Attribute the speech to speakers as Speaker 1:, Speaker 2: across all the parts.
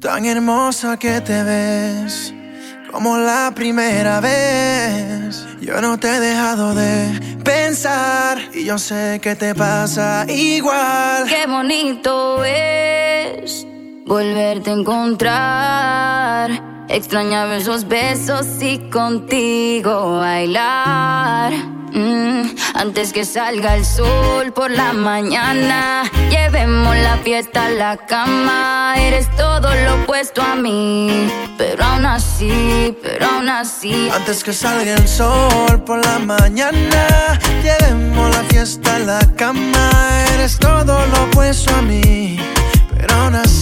Speaker 1: Tan hermosa que te ves, como la primera vez. Yo no te he dejado de pensar y yo sé que te pasa igual.
Speaker 2: Qué bonito es volverte a encontrar. Extrañaba esos besos y contigo bailar. Mm, antes que salga el sol por la mañana, llevemos la fiesta a la cama. Eres todo lo opuesto a mí, pero aún así, pero aún así.
Speaker 1: Antes que salga el sol por la mañana, llevemos la fiesta a la cama. Eres todo lo opuesto a mí, pero aún así,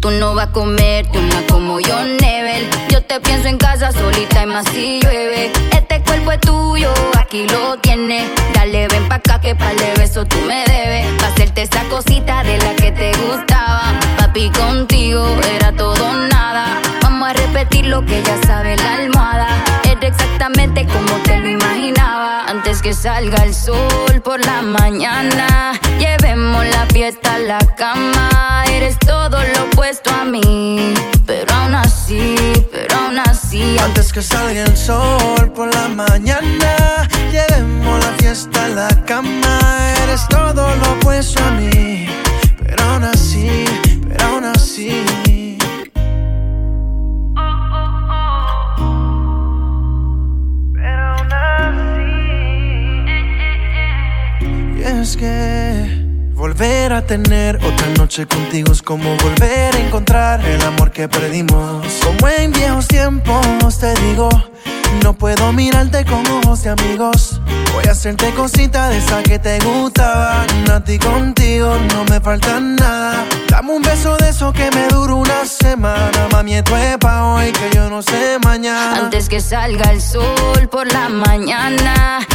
Speaker 2: Tú no vas a comerte una como yo, Nebel. Yo te pienso en casa solita y más si llueve. Este cuerpo es tuyo, aquí lo tienes. Dale, ven pa' acá que para de beso tú me debes. Pa' hacerte esa cosita de la que te gustaba. Papi, contigo era todo nada. Vamos a repetir lo que ya sabe la almohada. Exactamente como te lo imaginaba. Antes que salga el sol por la mañana, llevemos la fiesta a la cama. Eres todo lo opuesto a mí, pero aún así, pero aún así.
Speaker 1: Antes que salga el sol por la mañana, llevemos la fiesta a la cama. Eres todo lo opuesto a mí, pero aún así, así. Y es que volver a tener otra noche contigo es como volver a encontrar el amor que perdimos. Como en viejos tiempos te digo, no puedo mirarte con ojos de amigos. Voy a hacerte cositas de esa que te gustaban. A ti contigo no me falta nada. Dame un beso de eso que me dura una semana. Mami, esto es pa' hoy que yo no sé mañana.
Speaker 2: Antes que salga el sol por la mañana,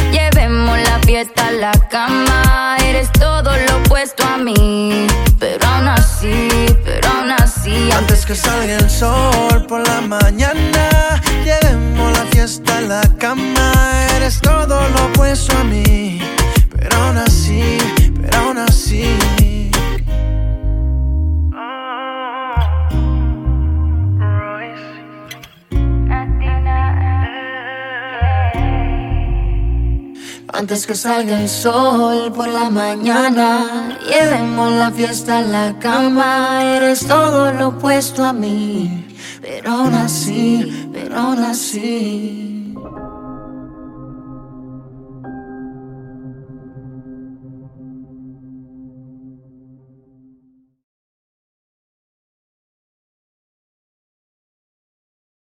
Speaker 2: llevemos la fiesta a la cama. Eres todo lo opuesto a mí, pero aún así, pero aún así.
Speaker 1: Antes que salga el sol por la mañana, llevemos la fiesta a la cama. Eres todo lo opuesto a mí, pero aún así,
Speaker 2: Antes que salga el sol por la mañana, llevemos la fiesta a la cama. Eres todo lo opuesto a mí, pero aún así, pero aún así.